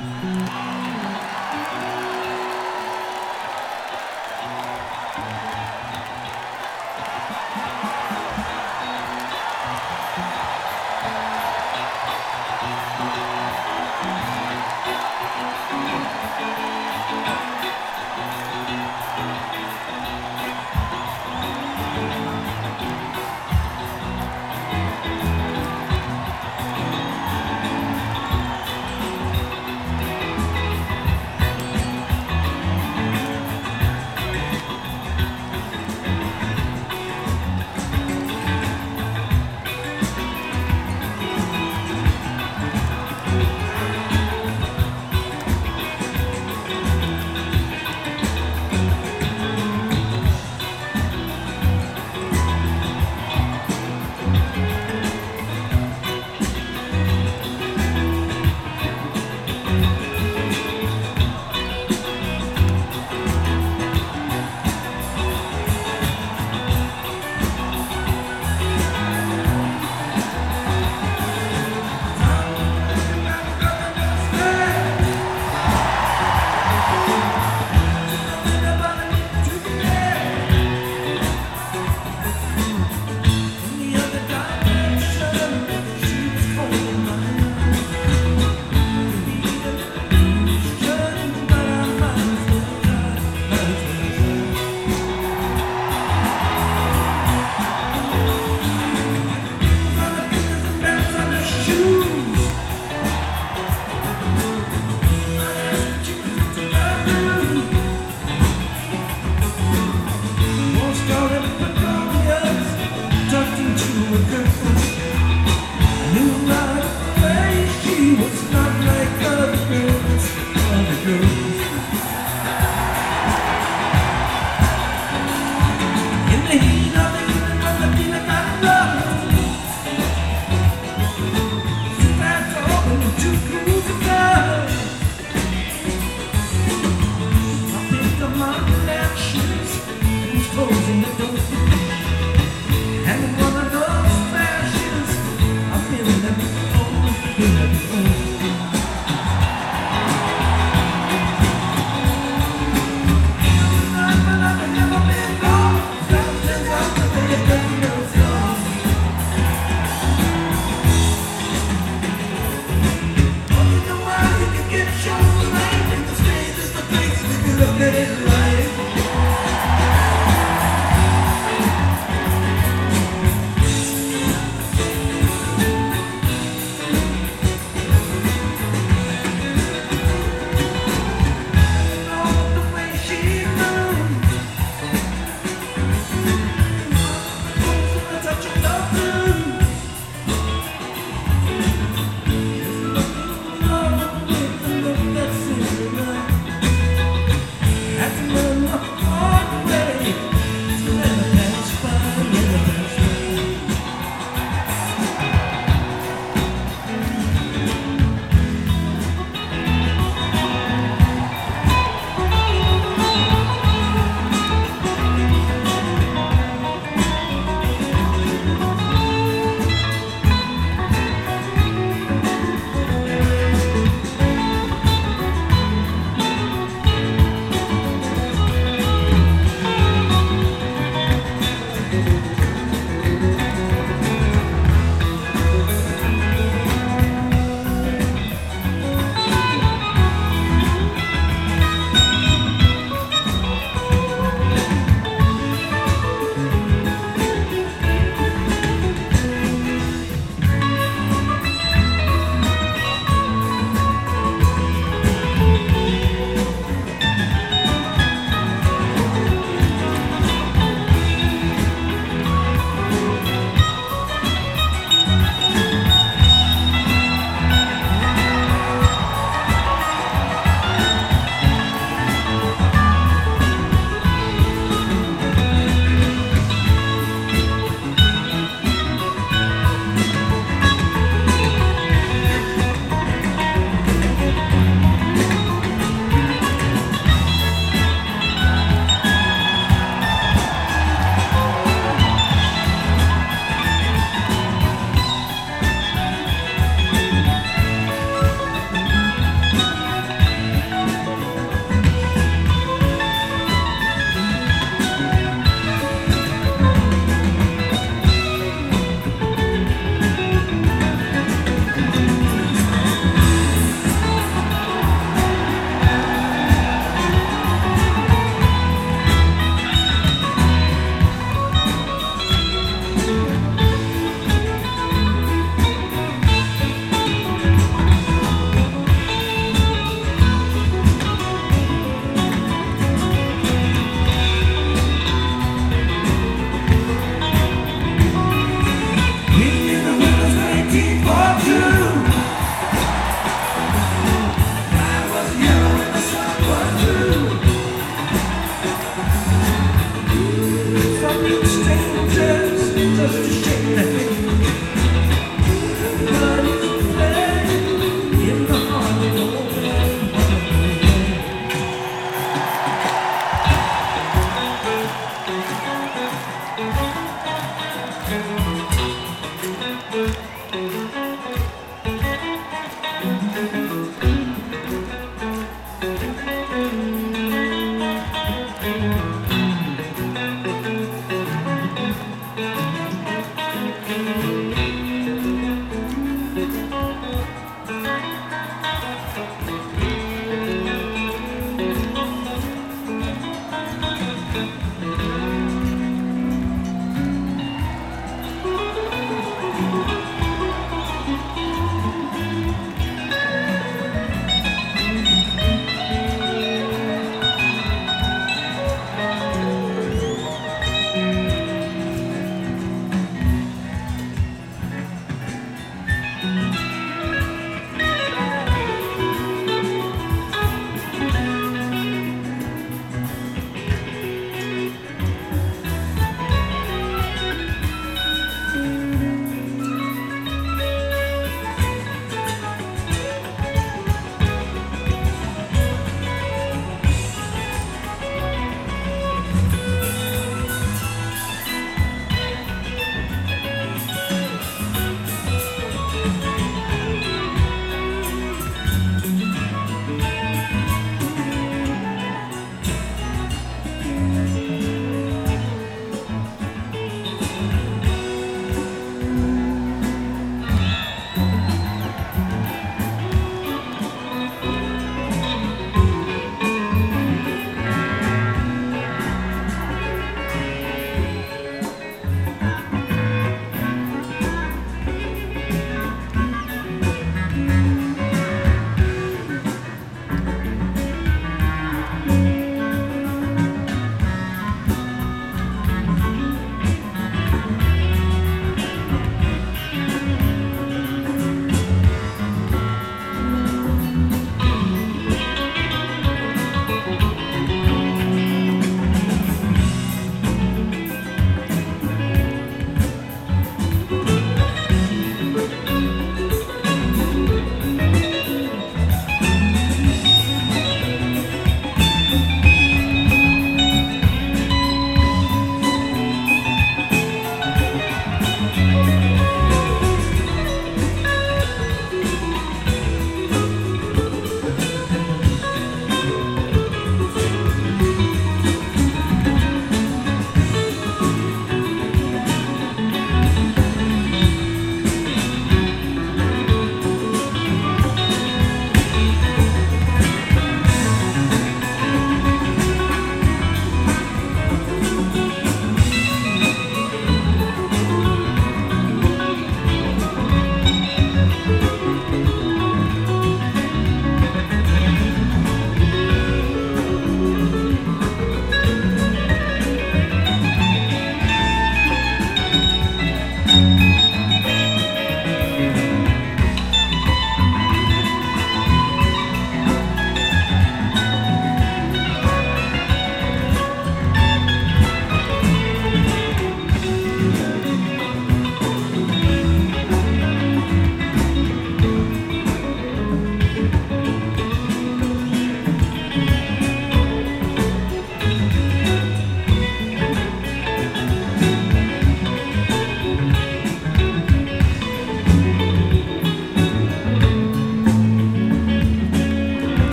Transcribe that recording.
うん。